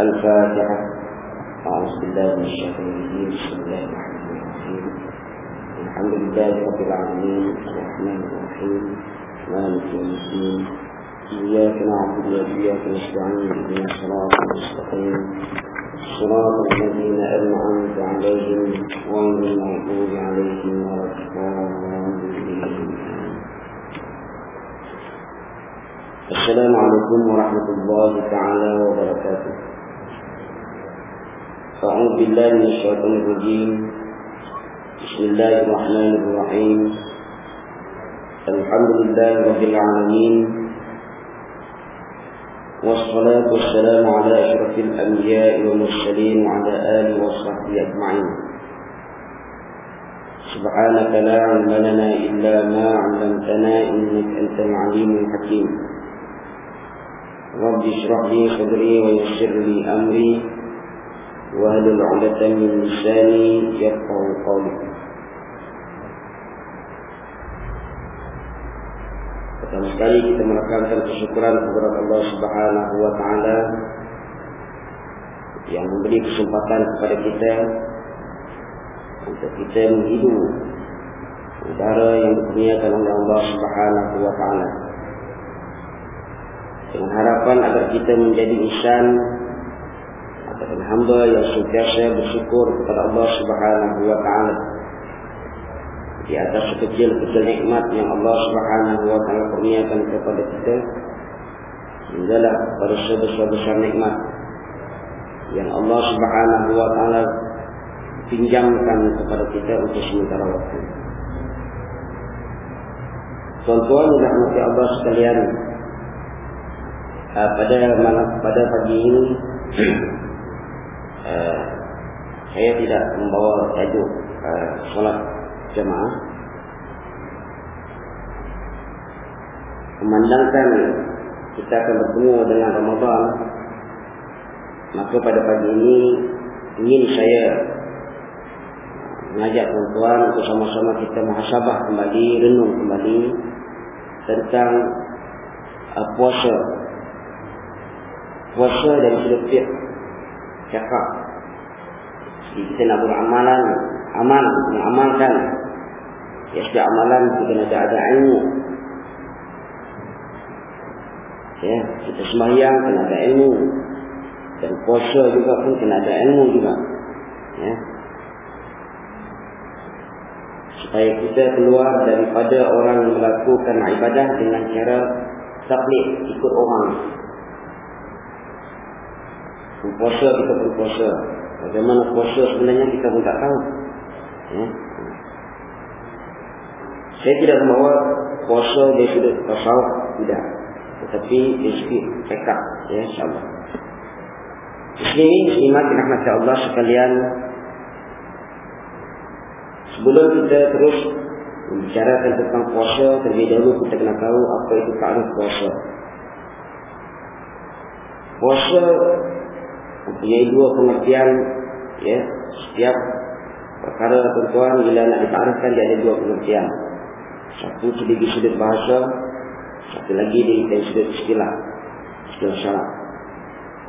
الفاتحة. أعوذ بالله من الشيطان الرجيم. بسم الله الرحمن الرحيم. الحمد لله رب العالمين. الرحمن الرحيم. مالك يوم الدين. إياك نعبد وإياك نستعين. إهدنا الصراط المستقيم. صراط الذين أنعمت عليهم غير المغضوب عليهم ولا الضالين. السلام عليكم ورحمة الله تعالى وبركاته. أعوذ بالله من الشيطان الرجيم. بسم الله الرحمن الرحيم. الحمد لله رب العالمين. والصلاة والسلام على أشرف الأنبياء والمرسلين وعلى آله وصحبه أجمعين. سبحانك لا علم لنا إلا ما علمتنا إنك أنت العليم الحكيم. رب اشرح لي صدري ويسر لي أمري. واهل عقدة من لساني يفقه قولي Pertama sekali kita menekankan kesyukuran kepada Allah Subhanahu wa taala yang memberi kesempatan kepada kita untuk kita menghidup udara yang dikurniakan oleh Allah Subhanahu wa taala. Dengan harapan agar kita menjadi insan atau hamba yang sentiasa bersyukur kepada Allah Subhanahu wa taala di atas sekecil-kecil nikmat yang Allah Subhanahu wa taala kurniakan kepada kita hinggalah pada sebesar-besar nikmat yang Allah Subhanahu wa taala pinjamkan kepada kita untuk sementara waktu. Tuan-tuan dan rahmati Allah sekalian, pada malam pada pagi ini saya tidak membawa tajuk uh, solat jemaah. Memandangkan kita akan bertemu dengan Ramadan maka pada pagi ini ingin saya mengajak tuan-tuan untuk sama-sama kita muhasabah kembali renung kembali tentang uh, puasa. Puasa dari sudut cakap kita nak beramalan amal mengamalkan. Ya setiap amalan kita nak ada ilmu. Ya kita sembahyang kena ada ilmu. Dan puasa juga pun kena ada ilmu juga. Ya. Supaya kita keluar daripada orang yang melakukan ibadah dengan cara taklid ikut orang. Puasa kita pun puasa bagaimana puasa sebenarnya kita pun tak tahu. Ya. saya tidak membawa puasa dari sudut tasawuf tidak. Tetapi dari sudut cakap ya insyaAllah. Muslimin, muslimat, rahmat Allah sekalian Sebelum kita terus Membicarakan tentang puasa Terlebih dahulu kita kena tahu Apa itu ta'rif puasa. Puasa Mempunyai dua pengertian ya. Setiap perkara tuan Bila nak ditarifkan dia ada dua pengertian. Satu sedikit sudut bahasa Satu lagi dari sudut istilah Istilah syarat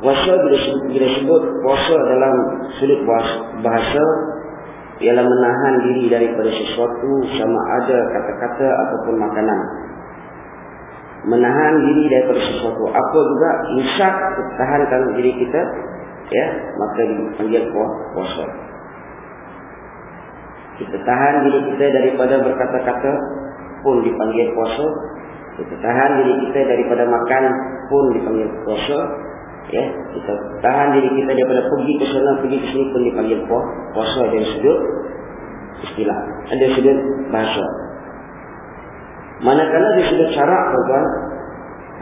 Puasa bila bila sebut puasa dalam sudut bahasa ialah menahan diri daripada sesuatu sama ada kata-kata ataupun makanan. Menahan diri daripada sesuatu. Apa juga insyak tahankan diri kita ya maka dipanggil puasa. Kita tahan diri kita daripada berkata-kata pun dipanggil puasa. Kita tahan diri kita daripada makan pun dipanggil puasa ya kita tahan diri kita daripada pergi ke sana pergi ke sini pun dipanggil puasa dari sudut istilah ada sudut bahasa manakala di sudut syarak tuan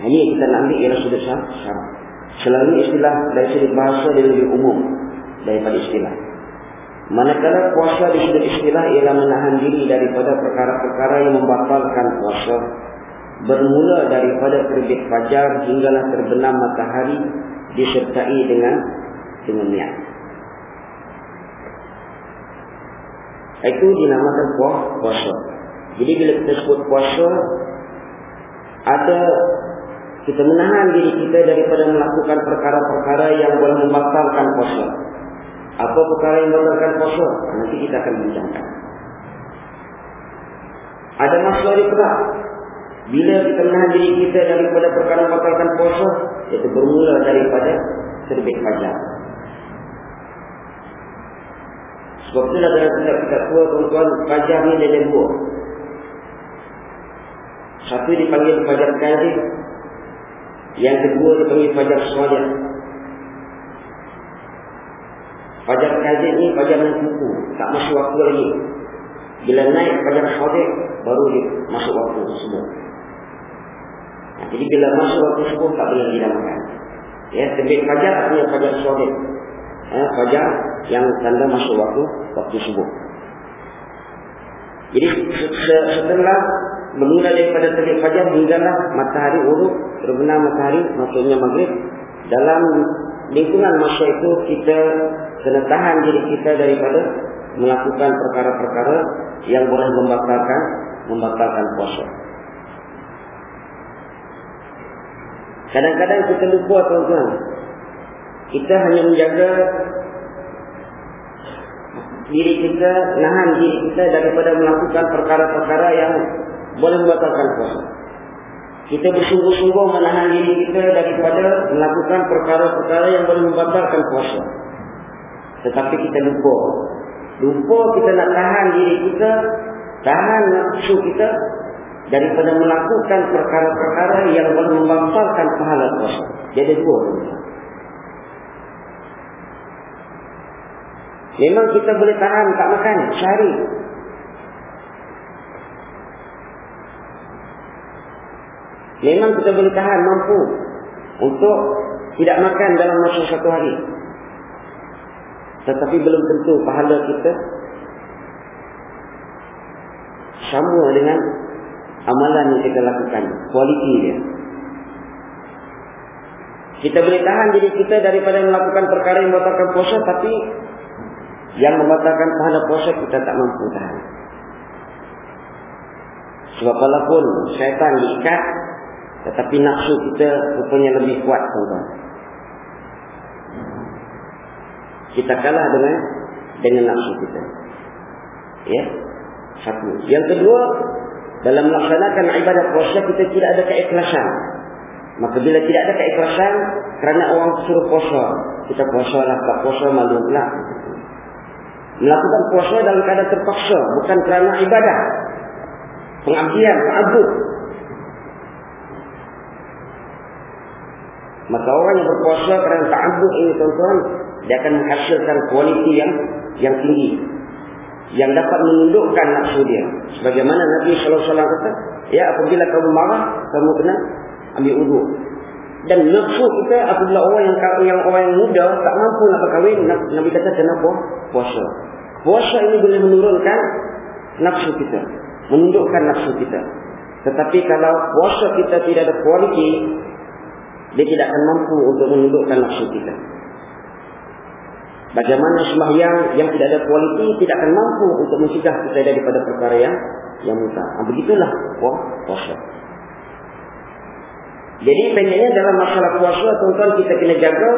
ini kita nak ambil ialah sudut syarak selalu istilah dari sudut bahasa dia lebih umum daripada istilah manakala puasa di sudut istilah ialah menahan diri daripada perkara-perkara yang membatalkan puasa bermula daripada terbit fajar hinggalah terbenam matahari disertai dengan dengan niat. Itu dinamakan puasa. Jadi bila kita sebut puasa ada kita menahan diri kita daripada melakukan perkara-perkara yang boleh membatalkan puasa. Apa perkara yang membatalkan puasa? Nanti kita akan bincangkan. Ada masalah di pula. Bila kita menahan diri kita daripada perkara membatalkan puasa, itu bermula daripada terbit fajar. Sebab itu dalam kitab kita tua tuan-tuan fajar ni ada dua. Satu dipanggil fajar kazib. Yang kedua dipanggil fajar solat. Fajar kazib ni fajar yang kuku. Tak masuk waktu lagi. Bila naik fajar solat baru dia masuk waktu semua. Jadi bila masuk waktu semua tak boleh dinamakan. Ya, terbit fajar artinya fajar solat. Ya, fajar yang tanda masuk waktu waktu subuh. Jadi setelah bermula daripada terbit fajar hinggalah matahari urut terbenam matahari maksudnya maghrib dalam lingkungan masa itu kita kena tahan diri kita daripada melakukan perkara-perkara yang boleh membatalkan membatalkan puasa. Kadang-kadang kita lupa tuan-tuan. Kita hanya menjaga diri kita, nahan diri kita daripada melakukan perkara-perkara yang boleh membatalkan puasa. Kita bersungguh-sungguh menahan diri kita daripada melakukan perkara-perkara yang boleh membatalkan puasa. Tetapi kita lupa. Lupa kita nak tahan diri kita, tahan nafsu kita daripada melakukan perkara-perkara yang boleh membatalkan pahala puasa. Jadi dua. Memang kita boleh tahan tak makan sehari. Memang kita boleh tahan mampu untuk tidak makan dalam masa satu hari. Tetapi belum tentu pahala kita sama dengan amalan yang kita lakukan. Kualiti dia. Kita boleh tahan diri kita daripada melakukan perkara yang membatalkan puasa. Tapi yang membatalkan pahala puasa kita tak mampu tahan. Sebab walaupun syaitan diikat tetapi nafsu kita rupanya lebih kuat tuan-tuan. Kita kalah dengan dengan nafsu kita. Ya. Satu. Yang kedua, dalam melaksanakan ibadah puasa kita tidak ada keikhlasan. Maka bila tidak ada keikhlasan kerana orang suruh puasa, kita puasalah tak puasa malu pula. Melakukan puasa dalam keadaan terpaksa bukan kerana ibadah. Pengabdian, ta'abbud, Maka orang yang berpuasa kerana ta'abud ini tuan-tuan, dia akan menghasilkan kualiti yang yang tinggi. Yang dapat menundukkan nafsu dia. Sebagaimana Nabi SAW kata, ya apabila kamu marah, kamu kena ambil uduk. Dan nafsu kita apabila orang yang yang orang yang muda tak mampu nak berkahwin, Nabi kata kenapa? Puasa. Puasa ini boleh menurunkan nafsu kita. Menundukkan nafsu kita. Tetapi kalau puasa kita tidak ada kualiti, dia tidak akan mampu untuk menundukkan nafsu kita. Bagaimana sembahyang yang tidak ada kualiti tidak akan mampu untuk mencegah kita daripada perkara yang yang muta. Nah, begitulah puasa. Jadi pengennya dalam masalah puasa tuan-tuan kita kena jaga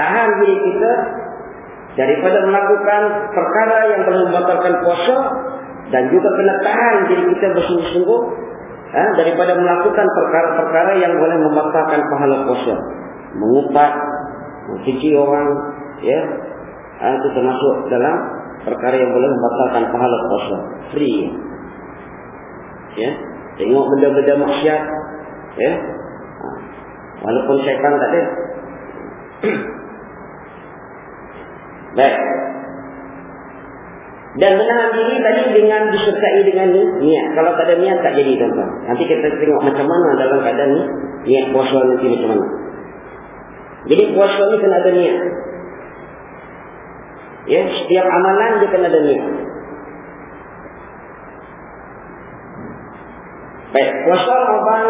tahan diri kita daripada melakukan perkara yang boleh membatalkan puasa dan juga kena tahan diri kita bersungguh-sungguh ha, daripada melakukan perkara-perkara yang boleh membatalkan pahala puasa. Mengupat, mencuci orang, ya, ha, itu termasuk dalam perkara yang boleh membatalkan pahala puasa. Free. Ya, tengok benda-benda maksiat, ya. Ha, walaupun syaitan tak ada. Baik. Dan menahan diri tadi dengan disertai dengan niat. Kalau tak ada niat tak jadi tuan-tuan. Nanti kita tengok macam mana dalam keadaan ni. Niat puasa nanti macam mana. Jadi puasa ni kena ada niat. Ya, setiap amalan dia kena ada niat. Baik, puasa Ramadan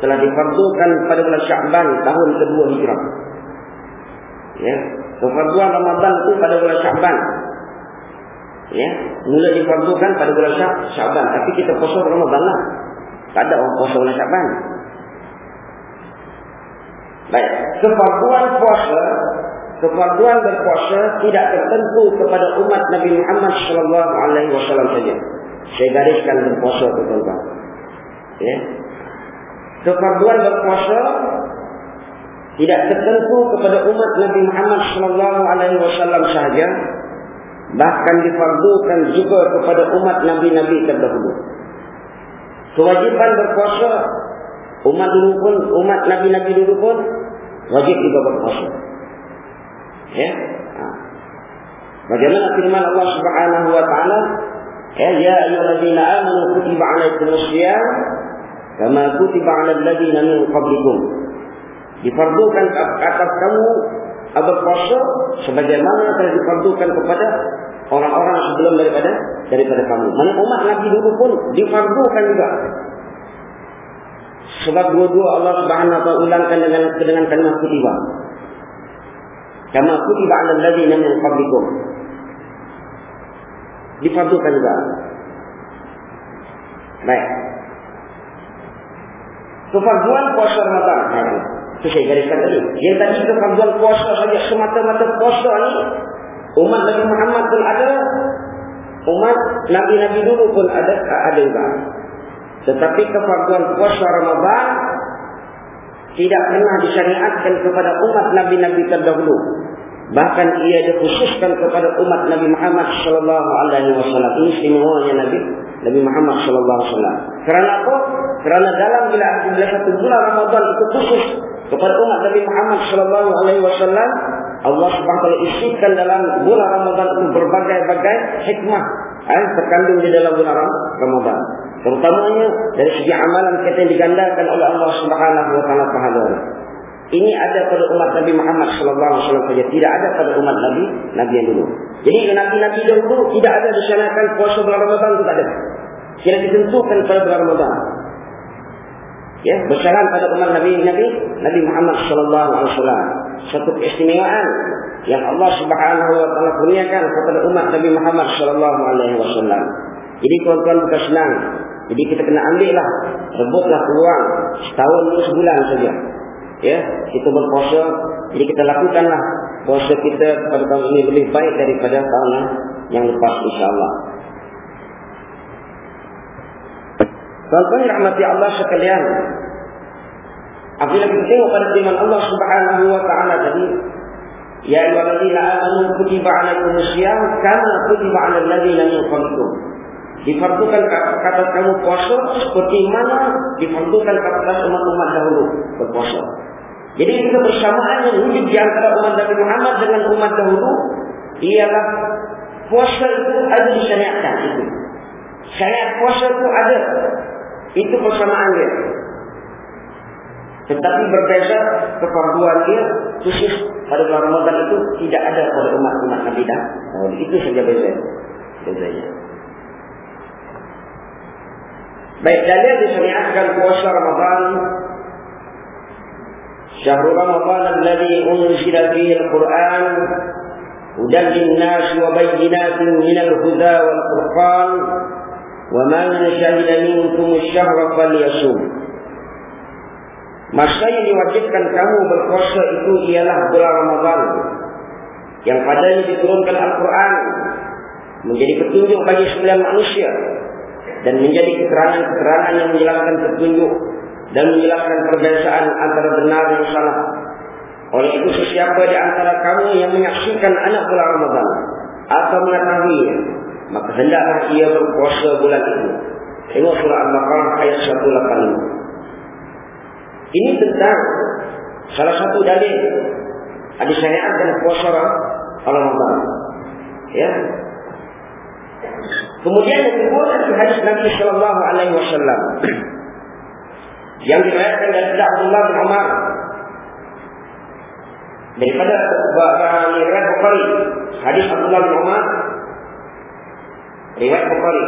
telah difardukan pada bulan Syaban tahun kedua hijrah. Ya, kefarduan Ramadan itu pada bulan Syaban ya mula difardukan pada bulan Syaban tapi kita puasa Ramadan lah Tak ada orang puasa bulan Syaban. Baik, kefarduan puasa, kefarduan berpuasa tidak tertentu kepada umat Nabi Muhammad sallallahu alaihi wasallam saja. Saya gariskan berpuasa itu tuan-tuan. Ya. Kefarduan berpuasa tidak tertentu kepada umat Nabi Muhammad sallallahu alaihi wasallam sahaja bahkan difardukan juga kepada umat nabi-nabi terdahulu. Kewajiban berpuasa umat dulu pun umat nabi-nabi dulu pun wajib juga berpuasa. Ya? Ha. bagaimana firman Allah Subhanahu wa taala? Ya ya ayyuhallazina amanu kutiba alaikumus shiyam kama kutiba alal ladzina min qablikum difardukan atas kamu berpuasa sebagaimana telah difardukan kepada orang-orang sebelum daripada daripada kamu. Mana umat Nabi dulu pun difardukan juga. Sebab dua-dua Allah Subhanahu wa ulangkan dengan dengan kalimat kutiba. Kama kutiba 'alal ladzina min qablikum. Difardukan juga. Baik. Kefarduan puasa Ramadan. Baik. Itu saya gariskan tadi. Yang tadi kefarduan puasa saja semata-mata puasa ni umat Nabi Muhammad pun ada, umat Nabi-Nabi dulu pun ada ada juga. Tetapi kefarduan puasa Ramadan tidak pernah disyariatkan kepada umat Nabi-Nabi terdahulu. Bahkan ia dikhususkan kepada umat Nabi Muhammad sallallahu alaihi wasallam. Ini istimewanya Nabi Nabi Muhammad sallallahu alaihi wasallam. Kerana apa? Kerana dalam bila bila satu bulan Ramadan itu khusus kepada umat Nabi Muhammad sallallahu alaihi wasallam Allah Subhanahu wa isikan dalam bulan Ramadan itu berbagai-bagai hikmah eh, terkandung di dalam bulan Ramadan. Terutamanya dari segi amalan kita yang digandakan oleh Allah Subhanahu wa taala pahala. Ini ada pada umat Nabi Muhammad sallallahu alaihi wasallam saja, tidak ada pada umat Nabi Nabi yang dulu. Jadi nabi-nabi dahulu tidak ada disyariatkan puasa bulan Ramadan itu tak ada. Tidak ditentukan pada bulan Ramadan ya bersalam pada umat Nabi Nabi Nabi Muhammad sallallahu alaihi wasallam. Satu keistimewaan yang Allah Subhanahu wa taala kurniakan kepada umat Nabi Muhammad sallallahu alaihi wasallam. Jadi tuan-tuan bukan senang. Jadi kita kena ambil lah rebutlah peluang setahun atau sebulan saja. Ya kita berpuasa. Jadi kita lakukanlah puasa kita pada tahun ini lebih baik daripada tahun yang lepas insyaallah Tuan-tuan rahmati Allah sekalian. Apabila kita tengok pada firman Allah Subhanahu wa taala tadi, ya ayyuhallazina amanu kutiba alaikumus syiyam kama kutiba alal ladzina min qablikum. Difardukan kata kamu puasa seperti mana difardukan kata umat-umat dahulu berpuasa. Jadi kita bersamaan yang wujud di antara umat Nabi Muhammad dengan umat dahulu ialah puasa itu ada disyariatkan itu. Syariat puasa itu ada itu persamaan dia. Tetapi berbeza kefarduan dia khusus pada bulan Ramadan itu tidak ada pada umat-umat Nabi dah. Oh, itu saja beza. Bezanya. Baik, dalil disyariatkan puasa Ramadan Syahrul Ramadan alladhi unzila fihi al-Quran hudan lin-nas wa bayyinatin min al-huda wal furqan وَمَنْ شَهِدَ مِنْكُمُ الشَّهْرَ فَلْيَصُمْ Masa yang diwajibkan kamu berpuasa itu ialah bulan Ramadan yang padanya diturunkan Al-Quran menjadi petunjuk bagi sembilan manusia dan menjadi keterangan-keterangan yang menjelaskan petunjuk dan menjelaskan perbezaan antara benar dan salah. Oleh itu sesiapa di antara kamu yang menyaksikan anak bulan Ramadan atau mengetahuinya maka hendaklah ia berpuasa bulan itu. Tengok surah Al-Baqarah ayat 185. Ini tentang salah satu dalil ada syariat dan puasa Ramadan. Ya. Kemudian yang kedua dari hadis Nabi sallallahu alaihi wasallam yang diriwayatkan dari Abdullah bin Umar daripada riwayat Bukhari hadis Abdullah bin Umar riwayat Bukhari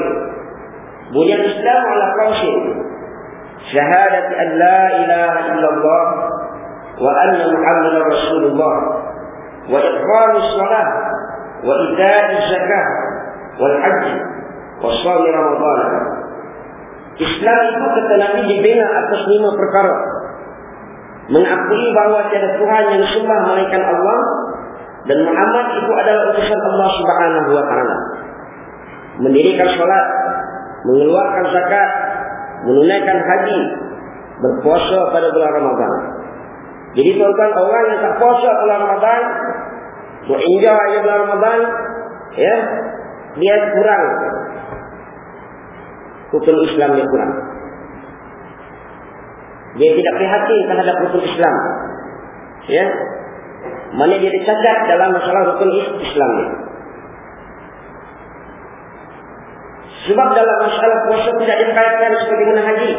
Bunyan Islam ala qawsin syahadat an la ilaha illallah wa anna Muhammad Rasulullah wa iqamis salah wa ita'i zakah wal hajj wa sawmi ramadan Islam itu kata Nabi dibina atas lima perkara. Mengakui bahawa tiada Tuhan yang sembah melainkan Allah dan Muhammad itu adalah utusan Allah Subhanahu wa taala. Mendirikan solat, mengeluarkan zakat, menunaikan haji, berpuasa pada bulan Ramadan. Jadi tuan-tuan orang yang tak puasa bulan Ramadan, berenjoy aja bulan Ramadan, ya, dia kurang. Hukum Islam dia kurang. Dia tidak prihatin terhadap hukum Islam. Ya. Mana dia dicacat dalam masalah hukum Islam dia. Sebab dalam masalah puasa tidak dikaitkan seperti mana haji.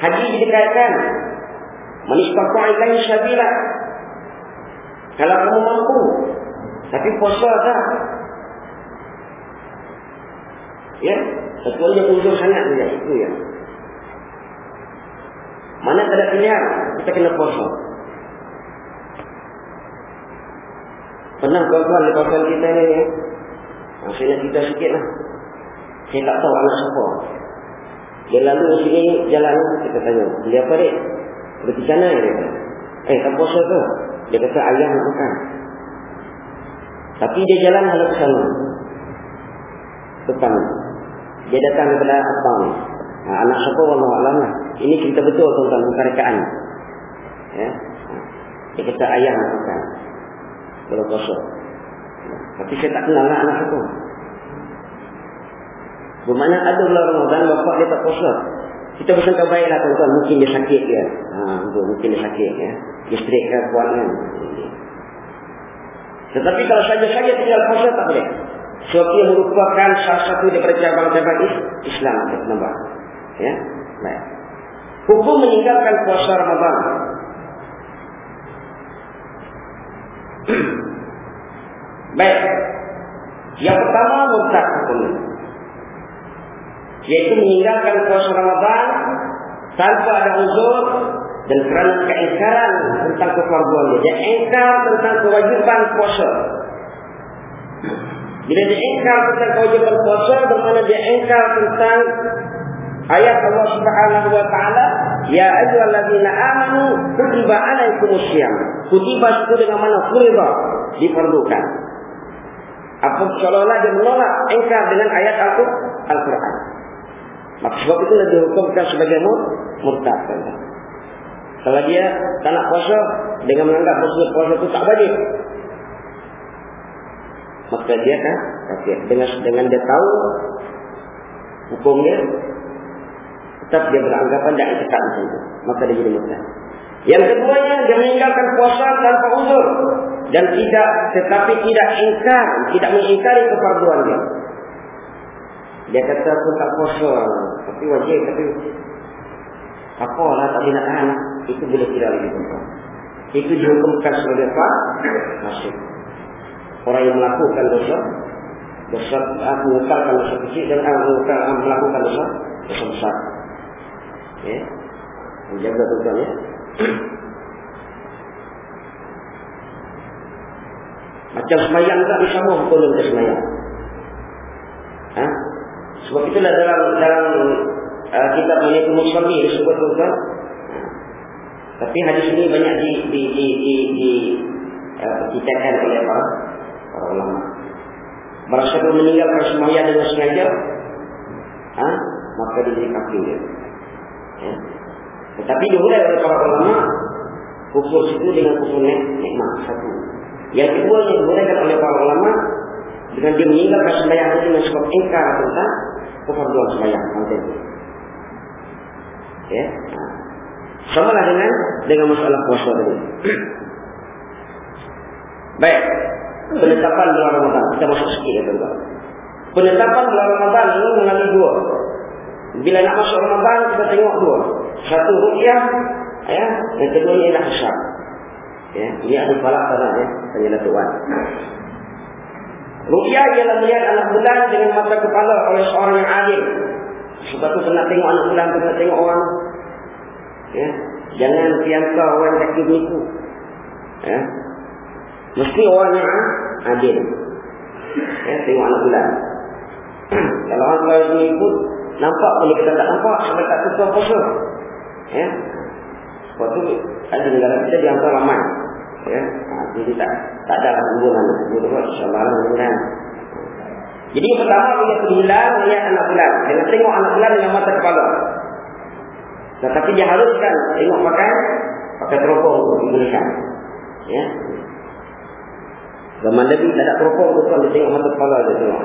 Haji dikaitkan. Manistafa ilaihi sabila. Kalau kamu mampu. Tapi puasa tak. Ya. Kecuali yang uzur sangat dia. Itu ya. Mana tak ada pilihan. Kita kena puasa. Pernah kawasan kita ni. Maksudnya kita sikit lah. Saya tak tahu anak siapa. Dia lalu sini jalan. Kita tanya. Dia apa dia? Berarti sana dia kata. Eh, tak puasa ke? Dia kata ayah nak makan. Tapi dia jalan hala ke sana. Depan. Dia datang kepada abang. Ha, anak siapa Allah Alam lah. Ini cerita betul tentang kerekaan. Ya. Dia kata ayah nak makan. Kalau puasa. Tapi saya tak kenal lah anak siapa. Bermakna ada bulan Ramadan, bapak dia tak puasa. Kita bersangka baiklah tuan-tuan, mungkin dia sakit dia. Ha, mungkin dia sakit ya. Dia straight ke kuat kan. Tetapi kalau saja-saja tinggal puasa tak boleh. Sebab ia merupakan salah satu daripada cabang-cabang Islam. Nampak? Ya? Baik. Hukum meninggalkan puasa Ramadan. Baik. Yang pertama, murtad hukumnya yaitu meninggalkan puasa Ramadan tanpa ada uzur dan kerana keingkaran tentang kefarduannya. Dia ingkar tentang kewajiban puasa. Bila dia ingkar tentang kewajiban puasa, bermakna dia ingkar tentang ayat Allah Subhanahu wa taala, ya ayyuhallazina amanu kutiba alaikumusiyam. Kutiba itu dengan mana furida diperlukan. Apa seolah-olah dia menolak ingkar dengan ayat Al-Quran. Maka sebab itu dia hukumkan sebagai murtad. Kalau dia tak nak puasa dengan menganggap puasa puasa itu tak wajib. Maka dia kan okay. dengan dengan dia tahu hukumnya tetap dia beranggapan tidak ikat macam itu. Maka dia jadi murtad. Yang keduanya dia meninggalkan puasa tanpa uzur dan tidak tetapi tidak ingkar, tidak mengingkari kefarduan dia. Dia kata aku tak puasa. Tapi wajib tapi Apa lah tak boleh tahan. Itu boleh tidak lagi tuan Itu dihukumkan sebagai apa? Masih Orang yang melakukan dosa Dosa mengukarkan dosa kecil Dan aku mengukarkan melakukan dosa Dosa besar. Ya. Menjaga tuan ya. Macam semayang tak bisa mau hukum dengan semayang? Ha? Sebab itulah dalam dalam uh, kitab Maniatul Musalli disebut tuan Tapi hadis ini banyak di di di di, di uh, oleh para, para ulama. Merasa dia meninggalkan semuanya dengan sengaja, ha? maka jadi kafir. Ya. Tetapi dihulai oleh para ulama kufur itu dengan kufur nikmat satu. Yang kedua yang dihulaikan oleh para ulama dengan dia meninggalkan sembahyang itu dengan sebab ingkar tentang kefarduan sembahyang macam itu. Ya. Sama lah dengan dengan masalah puasa tadi. Baik. Penetapan bulan Ramadan. Kita masuk sikit ya tuan Penetapan bulan Ramadan ini melalui dua. Bila nak masuk Ramadan kita tengok dua. Satu rukyah. Ya. Yang kedua ialah hisab. Ya. Ini ada falak tanah ya. Tanya Datuk Wan. Rukyah ialah melihat anak bulan dengan mata kepala oleh seorang yang adil. Sebab tu kena tengok anak bulan, kena tengok orang. Ya. Jangan piangka orang yang nipu. Ya. Mesti orang yang adil. Ya, tengok anak bulan. Kalau orang yang nipu, nampak boleh kita tak nampak sebab tak tutup puasa. Ya. Sebab tu ada negara kita diantar ramai. Ya. Ha, jadi tak tak ada hubungan. Hubungan insyaAllah lah. Jadi pertama dia hilal melihat anak bulan. Dengan tengok anak bulan dengan mata kepala. Tetapi dia haruskan tengok pakai pakai teropong untuk digunakan. Ya. Zaman Nabi tak ada teropong tu dia tengok mata kepala dia tengok.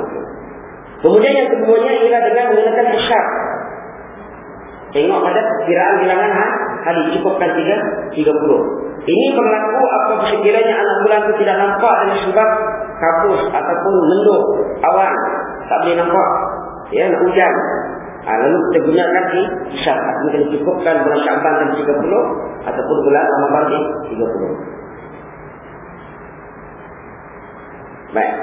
Kemudian yang keduanya ialah dengan menggunakan isyar. Tengok pada kiraan bilangan ha? hari cukupkan tiga, tiga puluh. Ini berlaku apa sekiranya anak bulan itu tidak nampak dengan sebab kabus ataupun menduk awan. Tak boleh nampak. Ya, nak hujan. Ha, lalu kita gunakan di isyar. Artinya kita cukupkan bulan Syaban dan 30 ataupun bulan Ramadan di 30. Baik.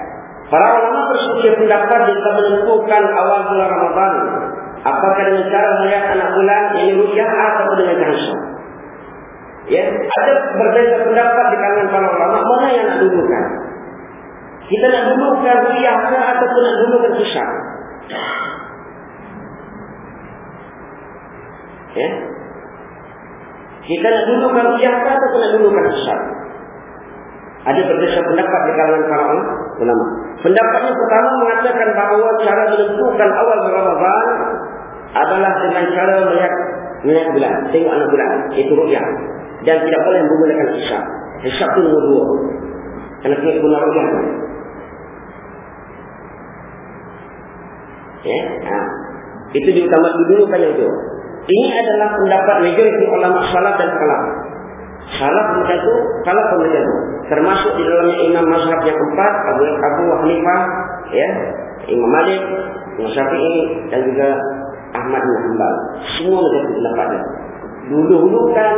Para ulama bersedia pendapat jika menentukan awal bulan Ramadan. Apakah dengan cara melihat anak bulan ini rukyah atau dengan syah. Ya, ada berbeza pendapat di kalangan para ulama mana yang nak dulukan. Kita nak dulukan rukyah ataupun nak dulukan syah. Ya. Kita nak dulukan rukyah atau nak dulukan syah. Ada berbeza pendapat di kalangan para ulama. Pendapatnya pertama mengatakan bahawa cara menentukan awal Ramadan adalah dengan cara melihat melihat bulan, tengok anak bulan, itu rukyah. Dan tidak boleh menggunakan hisab. Hisab itu nombor dua. Kerana kita guna rukyah. Ya, ha. Itu diutamakan dulu kan itu. Ini adalah pendapat majoriti ulama salat dan kalam. Salah macam itu, pun macam itu. Termasuk di dalamnya imam mazhab yang keempat, Abu, Abu Hanifah, ya, Imam Malik, Imam Syafi'i, dan juga Ahmad bin Hanbal. Semua macam itu pendapatnya. Dulu-dulu kan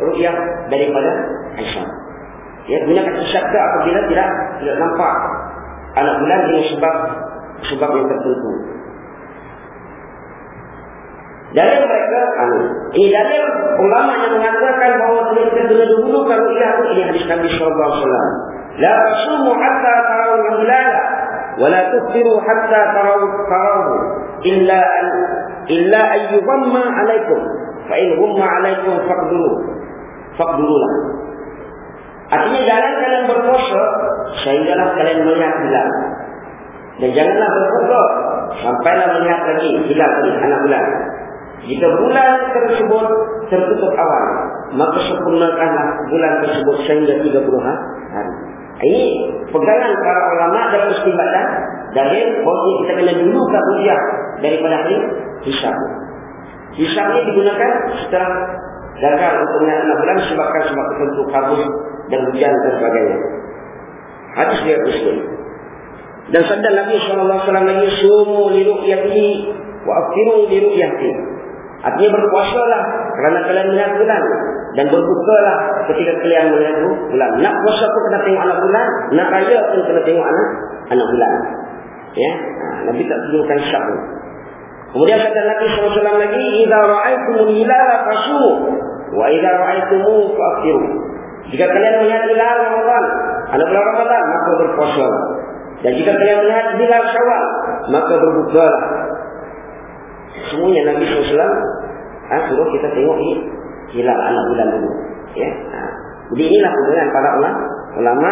rukyah daripada Aisyah. Ya, gunakan isyak ke apabila tidak tidak nampak anak bulan dengan sebab sebab yang tertentu. Dalil mereka anu. Ini dalil ulama yang mengatakan bahawa kita kena dulu kalau ia ini hadis Nabi sallallahu alaihi wasallam. La tasumu hatta tarawul hilal tuftiru hatta tarawul tarawul illa an illa an yudamma alaikum fa in humma alaikum faqduru faqdurulah. Artinya jangan kalian berpuasa sehinggalah kalian melihat hilal. Dan janganlah berpuasa sampailah melihat lagi hilal tadi anak bulan. Jika bulan tersebut tertutup awal, maka sempurnakanlah bulan tersebut sehingga 30 hari. Ini pegangan para ulama dalam istibadah dari bahawa kita kena dulu ujian daripada hari hisab. Hisab ini digunakan setelah gagal untuk melihat bulan sebabkan sebab tertentu kabus dan hujan dan sebagainya. Hadis dia Muslim. Dan sabda Nabi SAW lagi sumu li ru'yatihi wa afiru li ru'yatihi. Artinya berpuasalah kerana kalian melihat bulan. Dan berbukalah ketika kalian melihat bulan. Nak puasa pun kena tengok anak bulan. Nak raya pun kena tengok anak anak bulan. Ya, ha, Nabi tak tunjukkan syak Kemudian kata Nabi SAW lagi, Iza ra'aitumul hilala fasumu, wa iza ra'aitumu fa'afiru. Jika kalian melihat hilal Ramadan, anak bulan Ramadan, maka berpuasa. Dan jika kalian melihat hilal syawal, maka berbukalah. Semuanya Nabi SAW ha, suruh kita tengok ini hilal anak bulan dulu. Ya. Ha. Jadi inilah kemudian para ulama, ulama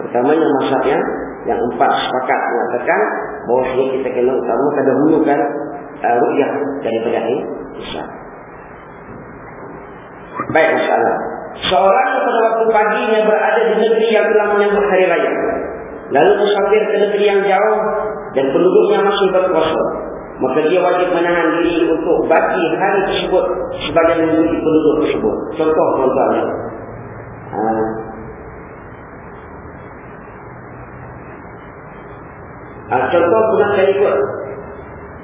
terutamanya masyarakat yang, yang empat sepakat mengatakan bahawa kita kena utama kita dahulukan uh, ru'yah daripada ini. Baik masalah. Seorang pada waktu paginya berada di negeri yang telah menyambut hari raya. Lalu musafir ke negeri yang jauh dan penduduknya masih berpuasa maka dia wajib menahan diri untuk bagi hari tersebut sebagai menjadi penduduk tersebut. Contoh contohnya. Ha. Ha, contoh pernah saya ikut.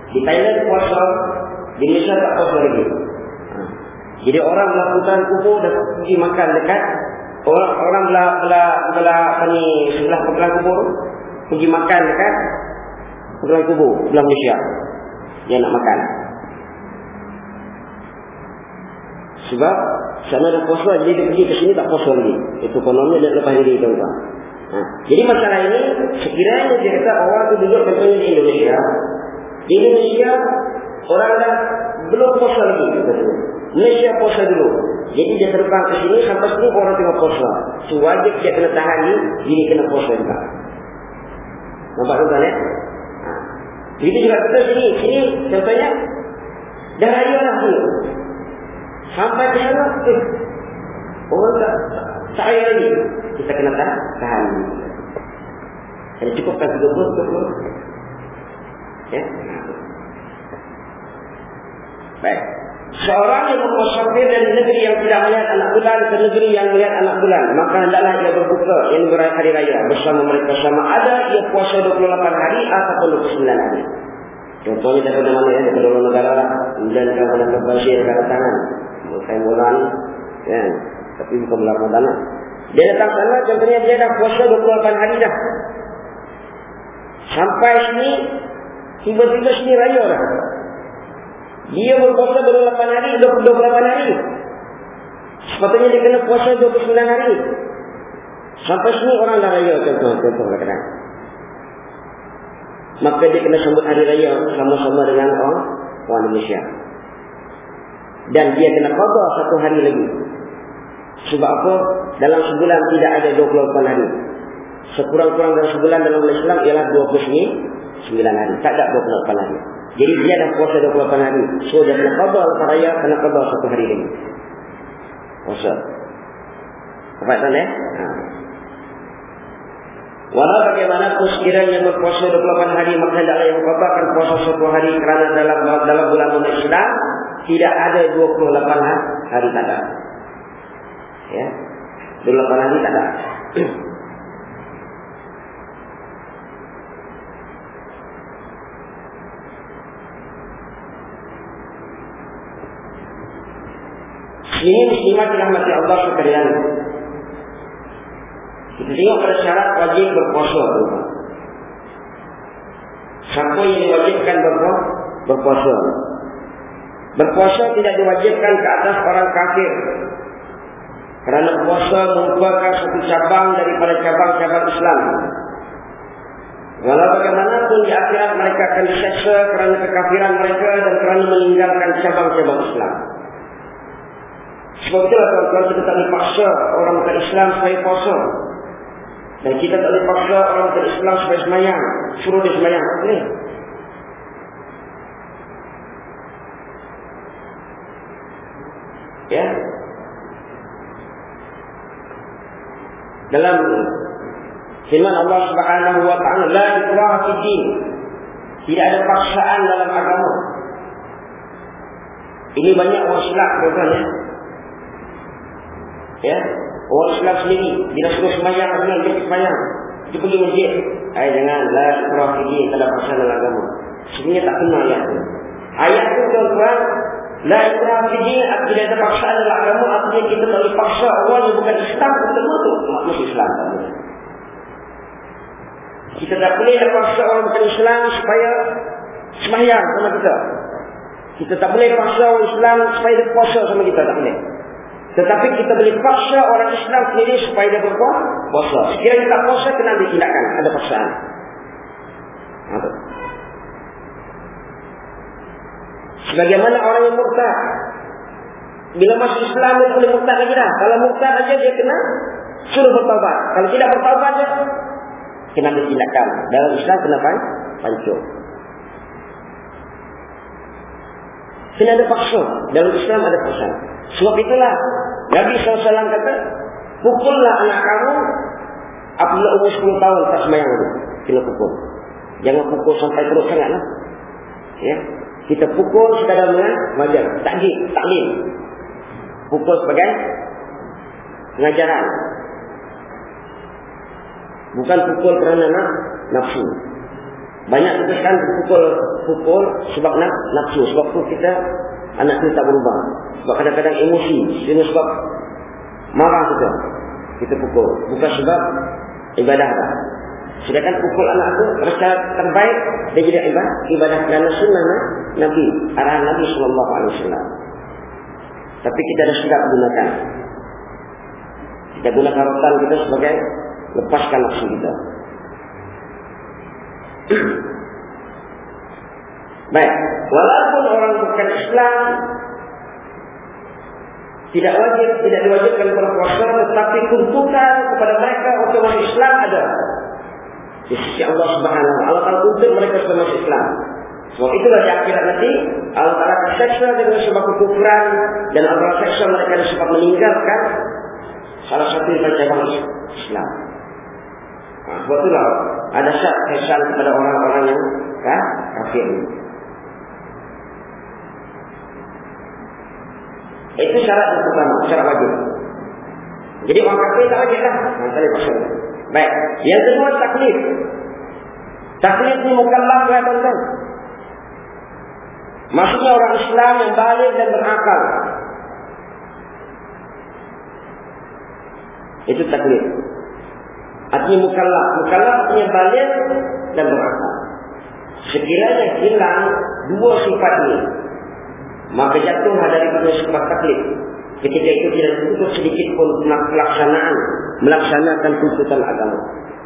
Di Thailand puasa, di Malaysia tak puasa lagi. Ha. Jadi orang melakukan kubur dan pergi makan dekat orang orang belah belah apa ni sebelah pegelang kubur pergi makan dekat pegelang kubur belah Malaysia dia nak makan. Sebab sana ada puasa jadi dia pergi ke sini tak puasa lagi. Itu kononnya dia lepas diri tuan-tuan. Ha. Jadi masalah ini sekiranya dia kata orang tu duduk contohnya di Indonesia Di Indonesia orang dah belum puasa lagi. Malaysia puasa dulu. Jadi dia terbang ke sini sampai sini orang tengah puasa. So wajib dia kena tahan ni, ini kena puasa juga. Nampak tuan ya? Begitu juga kita sini. Sini contohnya. Dah raya lah sini. Sampai ke sana. Eh, orang tak, tak raya lagi. Kita kena tahan. tahan. Jadi cukupkan 30, 20. Ya? Baik. Seorang yang bermusafir dari negeri yang tidak bulan ke negeri yang melihat anak bulan. Maka hendaklah ia berbuka yang berakhir hari raya bersama mereka sama ada ia puasa 28 hari ataupun 29 hari. Contohnya daripada mana ya? Daripada luar negara. Kemudian kalau ada kebasir ke tangan. Bukan bulan. Ya. Tapi bukan bulan Ramadan. Dia datang sana contohnya dia dah puasa 28 hari dah. Sampai sini. Tiba-tiba sini raya dah. Dia berpuasa 28 hari, 28 hari. Sepatutnya dia kena puasa 29 hari. Sampai sini orang dah raya contoh, contoh kadang Maka dia kena sambut hari raya sama-sama dengan orang, orang Malaysia. Dan dia kena qada satu hari lagi. Sebab apa? Dalam sebulan tidak ada 28 hari. Sekurang-kurang dalam sebulan dalam Islam ialah 29 hari. Tak ada 28 hari. Jadi dia dah puasa 28 hari. So dia kena qada lepas raya kena qada satu hari lagi. Puasa. Apa tuan eh? Ha. Walau bagaimanapun sekiranya berpuasa 28 hari maka hendaklah yang mengqadakan puasa satu hari kerana dalam dalam bulan umat Islam tidak ada 28 hari tak ada. Ya. 28 hari tak ada. Ini muslimat rahmati Allah sekalian. Kita tengok pada syarat wajib berpuasa. Siapa yang diwajibkan berpuasa? berpuasa. Berpuasa tidak diwajibkan ke atas orang kafir. Kerana puasa merupakan satu cabang daripada cabang-cabang Islam. Walau bagaimanapun di akhirat mereka akan diseksa kerana kekafiran mereka dan kerana meninggalkan cabang-cabang Islam. Sebab itulah tuan-tuan kita tak dipaksa orang bukan Islam supaya puasa. Dan kita tak dipaksa orang bukan Islam supaya semayang. Suruh dia semayang. Okay. Ya. Dalam firman Allah Subhanahu wa taala la ikraha fid. Tidak ada paksaan dalam agama. Ini banyak orang silap tuan-tuan ya. Ya, orang Islam sendiri bila suruh semayang dia semayang, dia pergi masjid. Ayat jangan la fi tak ada pasal dalam agama. Sebenarnya tak kenal ayat tu. Ayat tu tuan-tuan, la ikrah fi tidak ada paksaan dalam agama, artinya kita tak dipaksa orang yang bukan Islam untuk masuk masuk Islam. Kita tak boleh paksa orang bukan Islam supaya semayang sama kita. Kita tak boleh paksa orang Islam supaya dia puasa sama kita, tak boleh. Tetapi kita boleh paksa orang Islam sendiri supaya dia berpuasa. Sekiranya tak puasa, kena ditindakan. Ada paksaan. Sebagaimana orang yang murtad. Bila masuk Islam, dia boleh murtad lagi dah. Kalau murtad saja, dia kena suruh bertawabat. Kalau tidak bertawabat saja, kena ditindakan. Dalam Islam, kena pancung. Kena ada paksa. Dalam Islam ada paksa. Sebab itulah Nabi SAW kata, pukullah anak kamu apabila umur 10 tahun tak semayang itu. Kena pukul. Jangan pukul sampai teruk sangatlah. Ya. Kita pukul sekadar dengan wajar. Takjib, taklim. Pukul sebagai pengajaran. Bukan pukul kerana nak nafsu. Banyak kita kan pukul pukul sebab nak nafsu. Sebab tu kita anak kita tak berubah. Sebab kadang-kadang emosi. Dengan sebab marah kita. Kita pukul. Bukan sebab ibadah. Sedangkan pukul anak itu rasa terbaik. Dia jadi ibadah. Ibadah kerana sunnah Nabi. Arahan Nabi SAW. Tapi kita dah sedap gunakan. Kita gunakan rotan kita sebagai lepaskan nafsu kita. Baik, walaupun orang bukan Islam tidak wajib, tidak diwajibkan berpuasa, tetapi tuntutan kepada mereka untuk masuk Islam ada. Di sisi Allah Subhanahu Wa Taala kalau tuntut mereka masuk Islam. Sebab itulah di akhirat nanti Allah Taala seksa dengan sebab kekufuran dan Allah seksa mereka disebab meninggalkan salah satu cabang Islam. Nah, sebab itulah ada syak kesan kepada orang-orang yang kan, kafir ini. Itu syarat yang pertama, syarat wajib. Jadi orang kafir tak wajib lah. Dia pasal. Baik. Yang kedua, taklif. Taklif ni mukallaf lah tuan-tuan. Maksudnya orang Islam yang balik dan berakal. Itu taklif. Artinya mukallaf. Mukallaf artinya balik dan berakal. Sekiranya hilang dua sifat ini maka jatuhlah daripada sebuah taklid. Ketika itu tidak tutup sedikit pun pelaksanaan, melaksanakan tuntutan agama.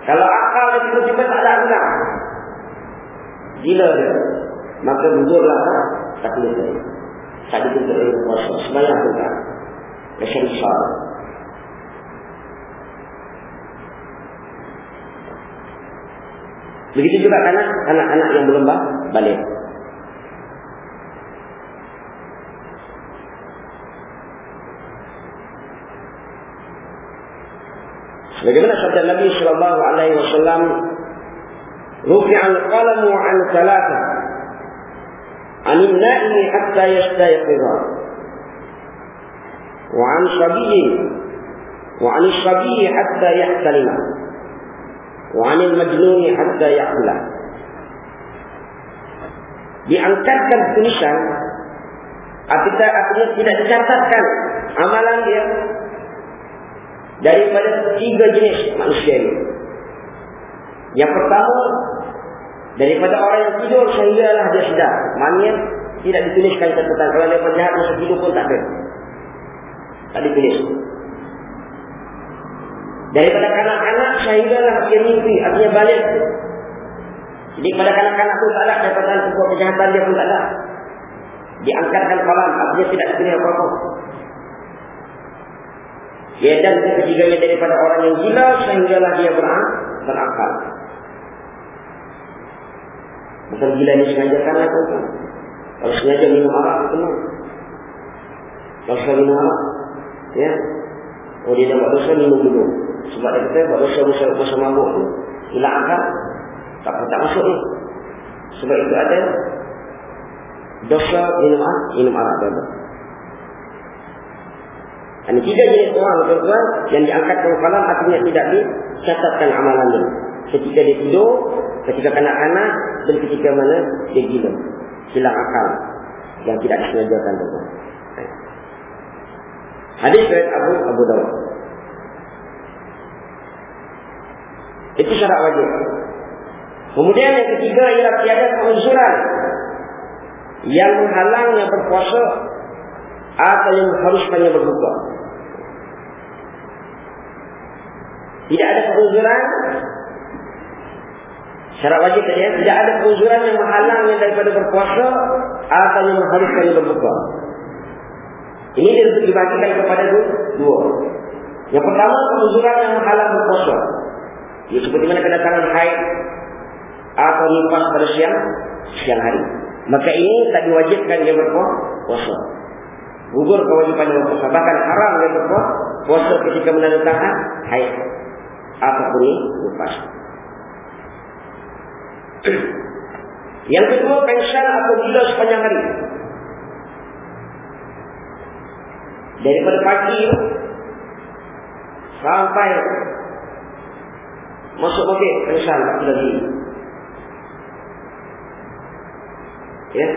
Kalau akal itu tiba-tiba tak ada guna. Gila dia. Maka gugurlah taklid dia. Tak ditutup oleh kuasa. Semayang pun tak. Kesan besar. Begitu juga anak-anak yang belum balik. Bagaimana sabda Nabi sallallahu alaihi wasallam Rufi'a al-qalamu 'an thalatha 'an an-na'imi hatta yastayqiza wa 'an sabiyyi wa 'an sabiyyi hatta yahtalima wa 'an al-majnuni hatta yaqla Diangkatkan tulisan artinya tidak dicatatkan amalan dia daripada tiga jenis manusia ini. Yang pertama, daripada orang yang tidur sehinggalah dia sedar. Maknanya tidak dituliskan catatan. Kalau dia penjahat masa tidur pun tak ada. Tak ditulis. Daripada kanak-kanak sehinggalah dia mimpi. Artinya balik. Jadi pada kanak-kanak pun tak ada catatan sebuah kejahatan dia pun tak ada. Diangkatkan kolam. Artinya tidak ditulis apa-apa. Ya dan ketiganya daripada orang yang gila sehinggalah dia berakal. Bukan gila ini sengaja kan aku kan. Kalau sengaja minum arak itu mah. Kalau sengaja minum arak, ya. Oh dia dapat dosa minum dulu. Sebab dia kata buat dosa dosa mabuk tu. Hilang akal. Tak tak masuk ni. Sebab itu ada dosa minum arak, minum arak tu. Ini tiga jenis orang tuan-tuan yang diangkat ke kalam artinya tidak dicatatkan amalan dia. Ketika dia tidur, ketika kanak-kanak dan ketika mana dia gila. Hilang akal yang tidak disengajakan tuan-tuan. Hadis dari Abu Abu Dawud. Itu syarat wajib. Kemudian yang ketiga ialah tiada pengusuran yang menghalangnya berpuasa atau yang harusnya berbuka. Tidak ada penguzuran Syarat wajib tadi ya, tidak ada penguzuran yang menghalangnya daripada berpuasa atau yang mengharuskan berbuka. Ini dia dibagikan kepada dua. Yang pertama penguzuran yang menghalang berpuasa. Ya, seperti mana kedatangan haid atau nifas pada siang siang hari. Maka ini tak diwajibkan dia berpuasa. Gugur kewajipan dia berpuasa. Bahkan haram dia berpuasa ketika menandatangani haid apapun lepas. Yang kedua, pensiun atau gila sepanjang hari. Daripada pagi sampai masuk mobil, pensiun tak lagi. Ya,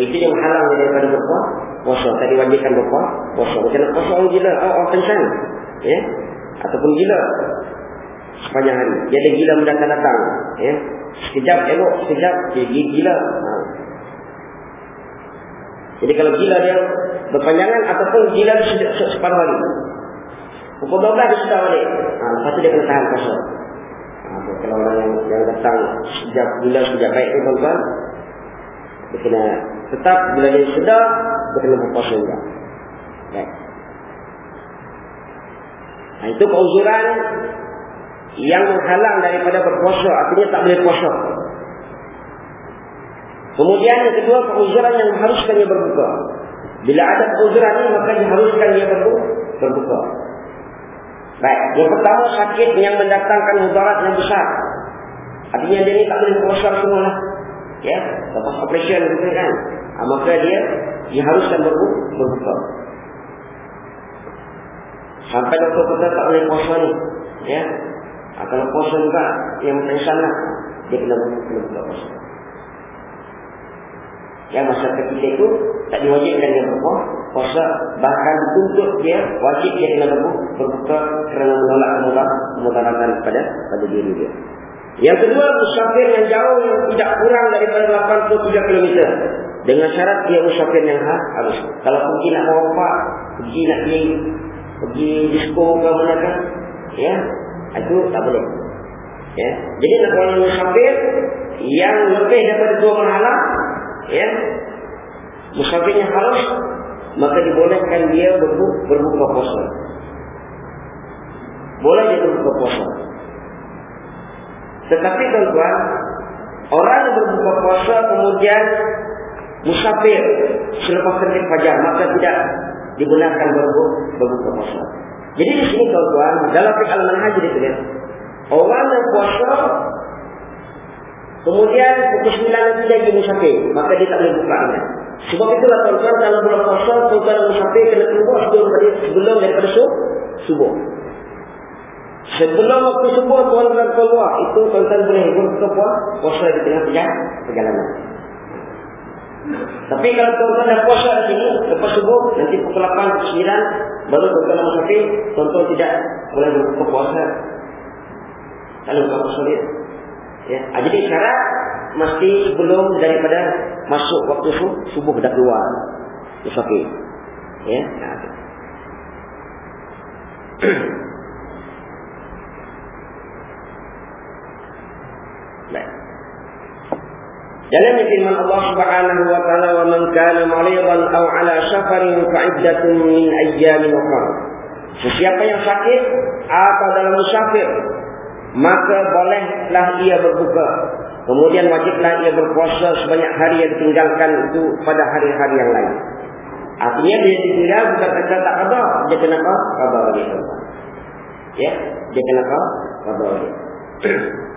itu yang halang daripada berpuasa. Puasa tadi wajibkan berpuasa. Puasa macam mana puasa orang gila? Oh, orang pensiun. Ya, ataupun gila sepanjang hari. Dia ada gila mendatang datang. Ya. Sekejap elok, sekejap dia gila. Ha. Jadi kalau gila dia berpanjangan ataupun gila separuh hari. Pukul 12 dia sudah balik. Ha, lepas tu dia kena tahan puasa. Ha, kalau orang yang, yang datang sekejap gila, sekejap baik tu tuan-tuan. Dia kena tetap bila dia sedar dia kena berpuasa juga. Baik. Nah, itu keuzuran yang menghalang daripada berpuasa. Artinya tak boleh puasa. Kemudian yang kedua keuzuran yang haruskan dia berbuka. Bila ada keuzuran ini maka diharuskan dia berbuka. Baik yang pertama sakit yang mendatangkan mudarat yang besar. Artinya dia ini tak boleh berpuasa semua lah ya lepas operation gitu kan. Ha, maka dia diharuskan berbuka sampai doktor kita tak boleh puasa ni. Ya. Ha, kalau puasa juga yang macam lah. Dia kena berbuka puasa. Ya masyarakat kita itu tak diwajibkan dia berpuasa puasa. Bahkan untuk dia wajib dia kena berbuka kerana menolak kemudaratan pada pada diri dia yang kedua, musafir yang jauh yang tidak kurang daripada 83 km. Dengan syarat dia musafir yang ha, harus. Kalau pergi nak merompak, pergi nak pergi, pergi disco ke mana kan, ya, itu tak boleh. Ya. Jadi nak orang musafir yang lebih daripada dua mahalah, ya, musafir yang harus, maka dibolehkan dia berbuka, berbuka puasa. Boleh dia berbuka puasa. Tetapi tuan-tuan, orang yang berbuka puasa kemudian musafir selepas terbit fajar, maka tidak digunakan berbuka, puasa. Jadi di sini tuan-tuan, dalam fikir al-manhaj ditulis, orang yang puasa kemudian pukul 9 nanti lagi musafir, maka dia tak boleh buka ini. Sebab itulah tuan-tuan, kalau puasa, tuan-tuan musafir kena tunggu sebelum daripada subuh. Sebelum waktu subuh tuan-tuan keluar, itu tuan-tuan boleh berbuka puasa, di tengah perjalanan. Tapi kalau tuan-tuan dah puasa di sini, lepas subuh, nanti pukul 8, pukul 9, baru tuan-tuan musafir, tuan-tuan tidak boleh berbuka puasa. Kalau puasa dia. Ya. Ah, jadi syarat, mesti sebelum daripada masuk waktu subuh dah keluar. Musafir. Ya. Nah. Dalam firman Allah Subhanahu wa taala wa man kana maridan aw ala safarin fa iddatun min ayyamin ukhra. Sesiapa yang sakit atau dalam musafir maka bolehlah ia berbuka. Kemudian wajiblah ia berpuasa sebanyak hari yang ditinggalkan itu pada hari-hari yang lain. Artinya dia ditinggal bukan saja tak ada, dia kena apa? Kabar lagi. Ya, dia kena apa? Kabar lagi.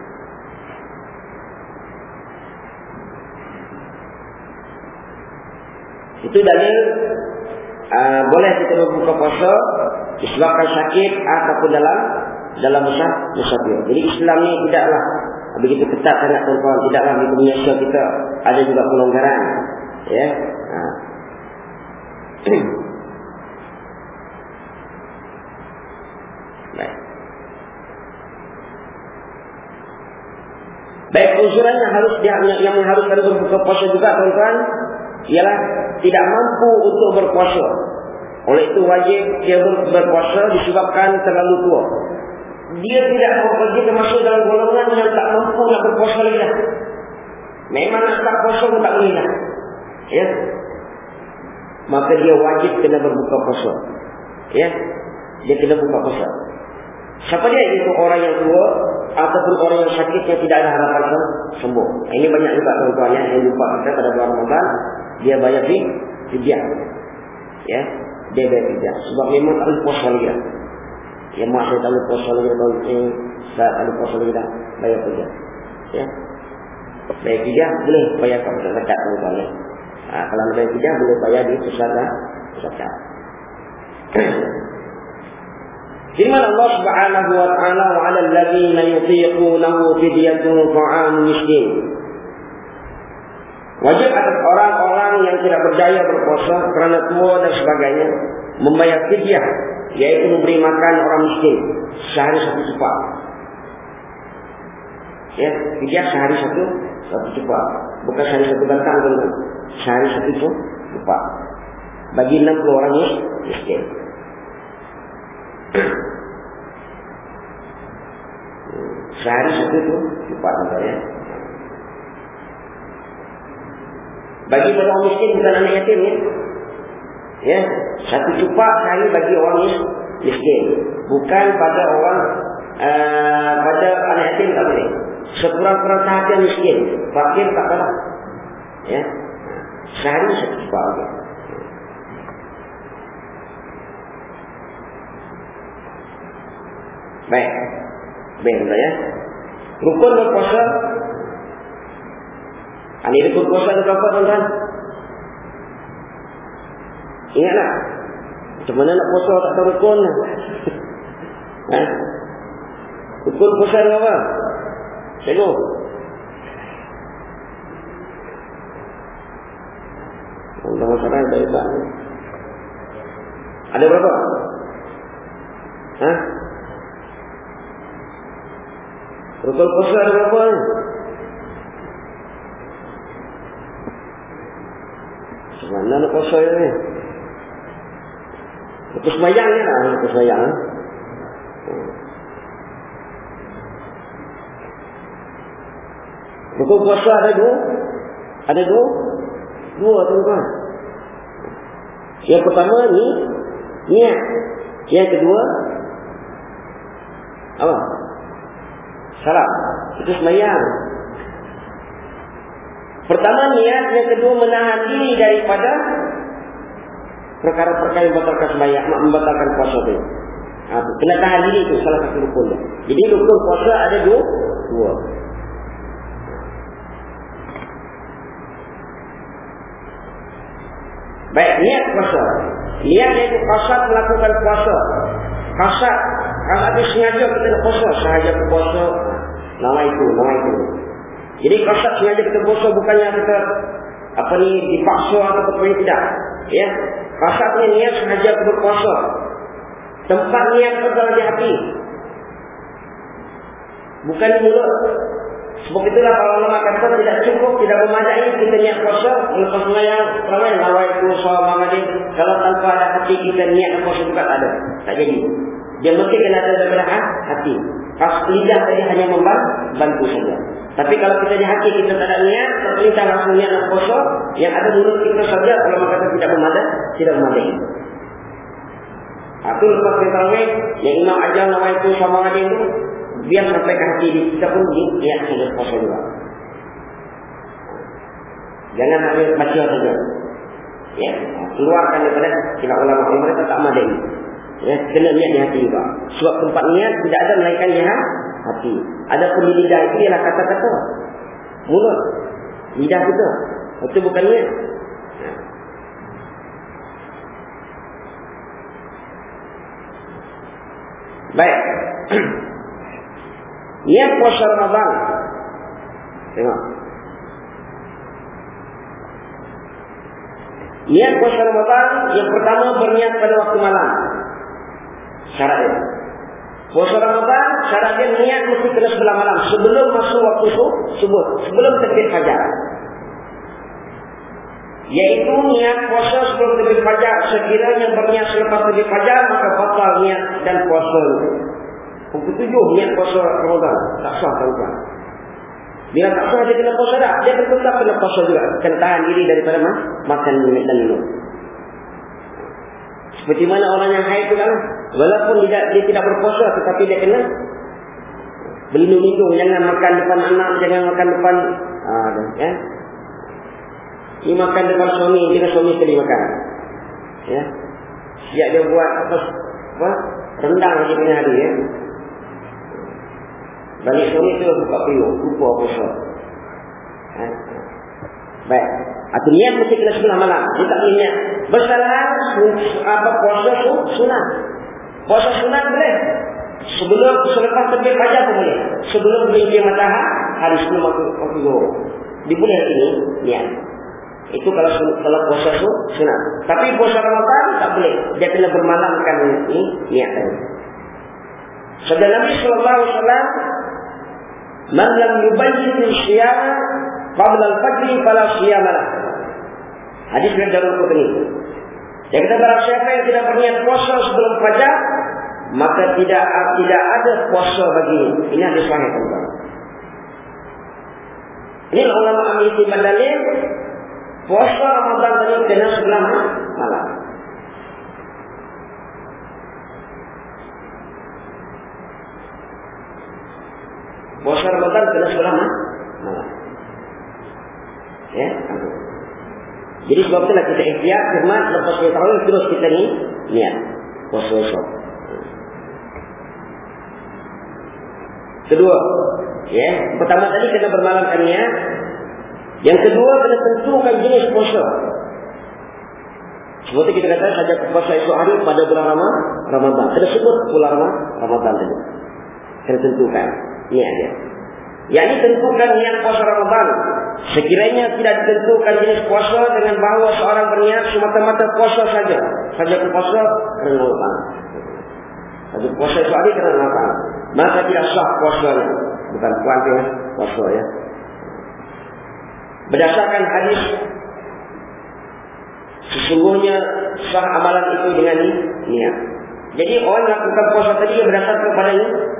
Itu dalil uh, boleh kita berbuka puasa disebabkan sakit ataupun dalam dalam musaf musafir. Jadi Islam ni tidaklah begitu ketat sangat tuan-tuan, tidaklah di Indonesia kita ada juga pelonggaran. Ya. Ha. Baik usulan yang harus dia yang harus harus berbuka puasa juga tuan-tuan ialah tidak mampu untuk berpuasa. Oleh itu wajib dia berpuasa disebabkan terlalu tua. Dia tidak mau pergi termasuk dalam golongan yang tak mampu nak berpuasa lagi. Memang start puasa pun tak boleh. Ya. Maka dia wajib kena berbuka puasa. Ya. Dia kena buka puasa. Siapa dia itu orang yang tua ataupun orang yang sakit yang tidak ada harapan sembuh. Ini banyak juga tuan-tuan ya, yang lupa kita pada bulan Ramadan dia bayar di fidyah. Ya, dia bayar fidyah. Sebab memang tak puasa lagi dah. Ya, mak saya tak puasa lagi dah. Tak puasa lagi dah. Bayar fidyah. Ya. Bayar fidyah boleh bayar kalau tak zakat tuan-tuan ya. Ha, kalau bayar fidyah boleh bayar di pusat. Zakat. Firman Allah Subhanahu wa taala wa 'alal ladzina yutiqunahu fidyatun ta'am miskin. Wajib atas orang-orang yang tidak berdaya berpuasa kerana tua dan sebagainya membayar fidyah yaitu memberi makan orang miskin sehari satu cepat. Ya, fidyah sehari satu satu cepat. Bukan sehari satu batang teman. Sehari satu cepat. Bagi 60 orang miskin. Sehari satu tu cepat ya. Bagi orang miskin bukan anak yatim ya. Ya, satu cupak sehari bagi orang miskin. Bukan pada orang uh, pada anak yatim tak boleh. Sekurang-kurang sahaja miskin. Fakir tak kalah. Ya. Sehari satu cupak lagi. Baik. Baik, ya. Rukun berpuasa ini rukun puasa itu apa tuan-tuan? Ingatlah. Macam mana nak puasa tak tahu rukun? ha? Rukun puasa itu apa? Tengok. Allah masalah yang dari Ada berapa? Ha? Rukun puasa ada berapa? Mana nak puasa ni? Lepas semayang ni lah. Lepas semayang. Bukan puasa ada dua. Ada dua. Dua tuan-tuan. Yang pertama ni. Niat. Yang kedua. Apa? Salam. Itu semayang. Pertama niat, yang kedua menahan diri daripada perkara-perkara yang membatalkan sembahyang, membatalkan puasa itu. Ha, kena tahan diri itu salah satu rukun. Jadi rukun puasa ada dua. dua. Baik, niat puasa. Niat iaitu kasat melakukan puasa. Kasat. Kalau ada sengaja kita nak puasa. Sahaja puasa. Nama itu, nama itu. Jadi kasat sengaja kita puasa bukannya kita apa ni dipaksa atau apa tidak. Ya. Kasat ni niat sengaja kita berpuasa. Tempat niat adalah di hati. Bukan di mulut. Sebab itulah kalau ulama kata tidak cukup, tidak memadai kita niat puasa. Lepas semayang, ramai lawai soal mamadin. Kalau tanpa ada hati kita niat puasa juga tak ada. Tak jadi. Dia mesti kena ada daripada hati. Lidah tadi hanya membantu saja. Tapi kalau kita di hati kita tak ada niat, terperintah langsung niat puasa, yang ada mulut kita saja kalau kata tidak memadai, tidak memadai. Itu lepas kita rawai, yang imam ajar nama itu sama ada itu, biar sampai ke hati kita pun niat sudah puasa juga. Jangan hanya baca saja. Ya, keluarkan daripada kita ulama mereka tak madai. Ya, kena niat di hati juga. Sebab tempat niat tidak ada melainkan di hati. Ada pun di lidah itu ialah kata-kata. Mulut. Lidah kita. Itu bukan niat. Baik. niat puasa Ramadan. Tengok. Niat puasa Ramadan yang pertama berniat pada waktu malam. Syarat dia. Puasa Ramadan, syarat dia niat mesti kena sebelah malam. Sebelum masuk waktu subuh. Sebelum terbit fajar. Yaitu niat puasa sebelum terbit fajar. Sekiranya berniat selepas terbit fajar, maka batal niat dan puasa. Pukul tujuh niat puasa Ramadan. Tak sah tuan Bila tak sah dia kena puasa dah. Dia tetap kena puasa juga. Kena tahan diri daripada makan dan minum. Seperti mana orang yang haid itu kan. Walaupun dia, dia tidak berpuasa tetapi dia kena berlindung-lindung. Jangan makan depan anak, jangan makan depan... Ah, ya. Ini makan depan suami, kena suami sekali makan. Ya. Siap dia buat apa? apa? Rendang saja punya hari ya. Balik suami itu buka pilu, lupa puasa. Ya. Baik. Atau niat mesti kena sebelah malam. Dia tak niat. Bersalahan apa puasa tu sunat. Puasa sunat boleh. Sebelum selepas terbit fajar pun boleh. Sebelum berhenti matahari hari sebelum waktu zuhur. Diboleh ini niat. Itu kalau kalau puasa tu sunat. Tapi puasa Ramadan tak boleh. Dia kena bermalamkan ini niat tadi. Sabda Nabi sallallahu alaihi wasallam, "Man lam yubayyin al-siyam qabla al-fajr fala siyam lahu." Hadis dari Darul Qutni. Yang kita barang siapa yang tidak berniat puasa sebelum fajar, maka tidak tidak ada puasa bagi ini. hadis sahih tuan Ini ulama ambil timbang dalil puasa Ramadan tadi kena sebelah malam. Puasa Ramadan kena sebelah malam. Ya, Jadi sebab itulah kita ikhtiar firman lepas kita tahu terus kita ni niat puasa esok. Kedua, ya, pertama tadi kena bermalamkan niat. Yang kedua kena tentukan jenis puasa. Seperti kita kata saja puasa esok hari pada bulan Ramadan. Ada sebut bulan Ramadan tadi. Kena tentukan niat dia. Yang ini tentukan niat puasa Ramadan. Sekiranya tidak ditentukan jenis puasa dengan bahawa seorang berniat semata-mata puasa saja. Saja puasa Ramadan. Saja puasa hari kerana Ramadan. Maka tidak sah puasanya. Bukan kuantum puasa ya. Berdasarkan hadis Sesungguhnya sah amalan itu dengan niat. Jadi orang yang lakukan puasa tadi berdasarkan kepada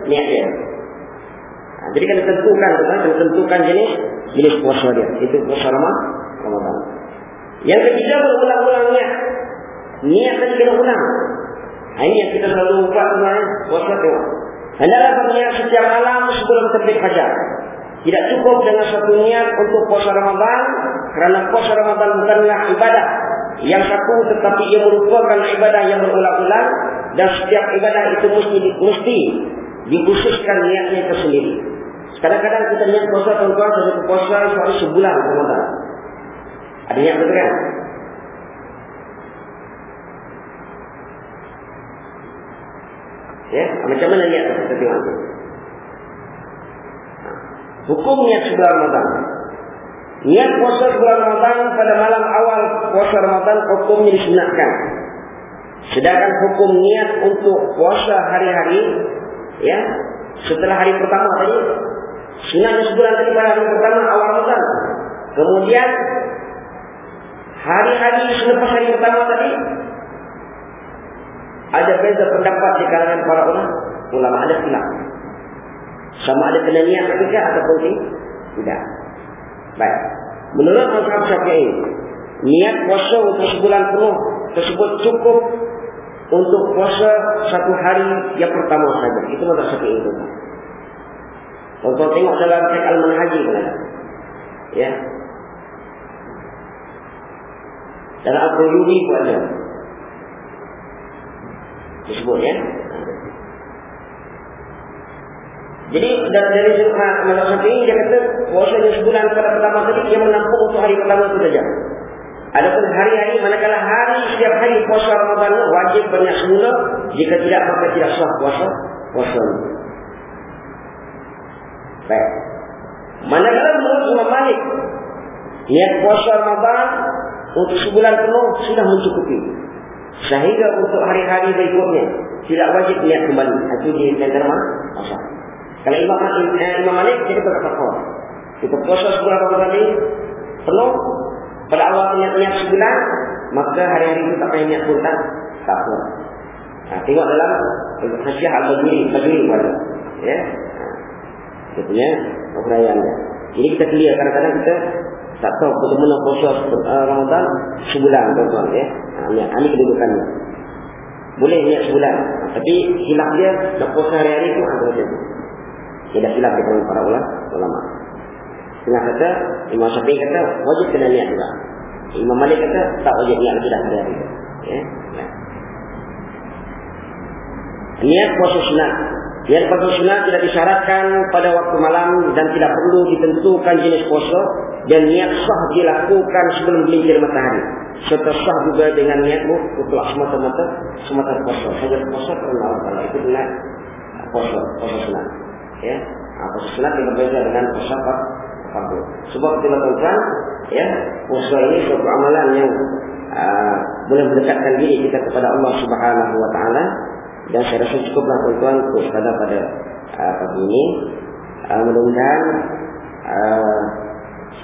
niat dia. Ha, jadi kena tentukan, kan? kena tentukan jenis jenis puasa dia. Itu puasa Ramadan. Yang ketiga berulang-ulang niat. Niat tadi kena ulang. Ha, ini yang kita selalu buat sebenarnya puasa tu. Hendaklah berniat setiap malam sebelum terbit fajar. Tidak cukup dengan satu niat untuk puasa Ramadan kerana puasa Ramadan bukanlah ibadah yang satu tetapi ia merupakan ibadah yang berulang-ulang dan setiap ibadah itu mesti mesti dikhususkan niatnya itu sendiri. Kadang-kadang kita niat puasa tuan-tuan satu puasa sehari sebulan Ramadan. Ada yang betul kan? Ya, macam mana niat kita tengok tu? Hukum niat sebulan Ramadan. Niat puasa sebulan Ramadan pada malam awal puasa Ramadan hukumnya disunatkan. Sedangkan hukum niat untuk puasa hari-hari ya setelah hari pertama tadi sunatnya sebulan tadi pada hari pertama awal Ramadan. Kemudian hari-hari selepas hari pertama tadi ada beza pendapat di kalangan para ulama, ulama ada silap. Sama ada kena niat ketika ataupun tidak. Baik. Menurut mazhab Syafi'i, niat puasa untuk sebulan penuh tersebut cukup untuk puasa satu hari yang pertama saja. Itu mazhab Syafi'i itu. Kalau tengok dalam Syekh Al-Manhaji Ya. Dalam Al-Qur'ani pun ada. Disebut ya. Jadi dari sudut mazhab Syafi'i dia kata puasanya sebulan pada pertama tadi dia menampung untuk hari pertama itu saja. Adapun hari-hari manakala hari setiap hari puasa Ramadan wajib banyak semula jika tidak maka tidak sah puasa puasa. Baik. Manakala menurut Imam Malik niat puasa Ramadan untuk sebulan penuh sudah mencukupi. Sehingga untuk hari-hari berikutnya tidak wajib niat kembali. Itu di antara masa. Kalau Imam Malik, eh, Imam Malik jadi berkata Kita puasa sebulan Ramadan ini penuh pada awal niat-niat sebulan, maka hari-hari itu tak payah niat pun tak tak. Nah, tengok dalam khasiah al-bajuri, bajuri pada. Ya. Kita punya perayaan dia. Ini kita clear kadang-kadang kita tak tahu betul-betul puasa uh, Ramadan sebulan tuan-tuan ya. Nah, ini kedudukannya. Boleh niat sebulan. Tapi hilaf dia nak puasa hari-hari itu ada macam tidak silap di kalangan para ulama. Tengah kata, Imam Syafi'i kata, wajib kena niat juga. Imam Malik kata, tak wajib niat lebih dah hari. Ya? Ya. Niat puasa sunat. Niat puasa tidak disyaratkan pada waktu malam dan tidak perlu ditentukan jenis puasa dan niat sah dilakukan sebelum gelincir matahari. Serta sah juga dengan niatmu untuk semata-mata semata puasa. Saja puasa kerana Allah itu niat puasa, puasa sunat. Ya. Apa sunat yang berbeza dengan puasa fardu sebab kita lakukan ya puasa ini suatu amalan yang uh, boleh mendekatkan diri kita kepada Allah Subhanahu wa taala dan saya rasa cukuplah tuan-tuan untuk pada pada uh, pagi ini. Uh, mudah-mudahan uh,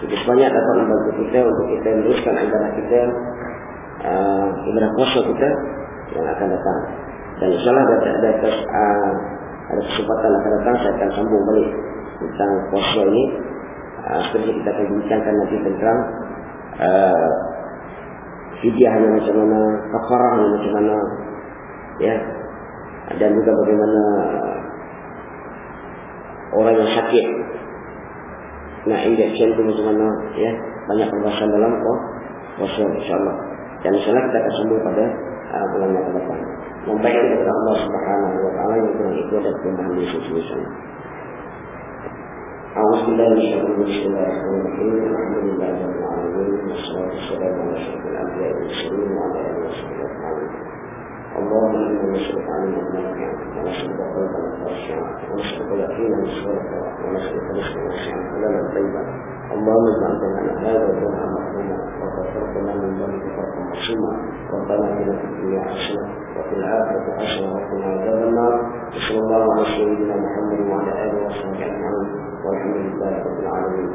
sebanyak dapat membantu kita untuk kita meneruskan ibadah kita uh, ibadah puasa kita yang akan datang. Dan insyaAllah ada, ada, ada uh, ada kesempatan akan datang saya akan sambung balik tentang puasa ini. Uh, seperti kita akan bincangkan nanti tentang uh, fidyahnya macam mana, kafarahnya macam mana, ya, dan juga bagaimana orang yang sakit nak injection itu macam mana, ya, banyak pembahasan dalam kok, puasa insyaAllah. Dan insyaAllah kita akan sembuh pada uh, bulan yang akan datang. Membaik kepada Allah Subhanahu Wa Taala yang telah itu adalah pembahasan Yesus Kristus. أعوذ بالله من الشيطان الرجيم بسم الله الرحمن الرحيم الحمد لله رب العالمين والصلاة والسلام على أشرف الأنبياء والمرسلين وعلى آله وصحبه أجمعين اللهم إنا نسألك علما نافعا ونسألك قلبا خاشعا ونسألك يقينا صادقا ونسألك رزقا واسعا حلالا طيبا اللهم اجعل لنا هذا مقبولا وغفرت لنا من ذنبك فرقا معصوما ربنا في الدنيا حسنه وفي الآخرة حسنه وقنا عذاب النار وصلى الله على سيدنا محمد وعلى آله وصحبه أجمعين والحمد لله رب العالمين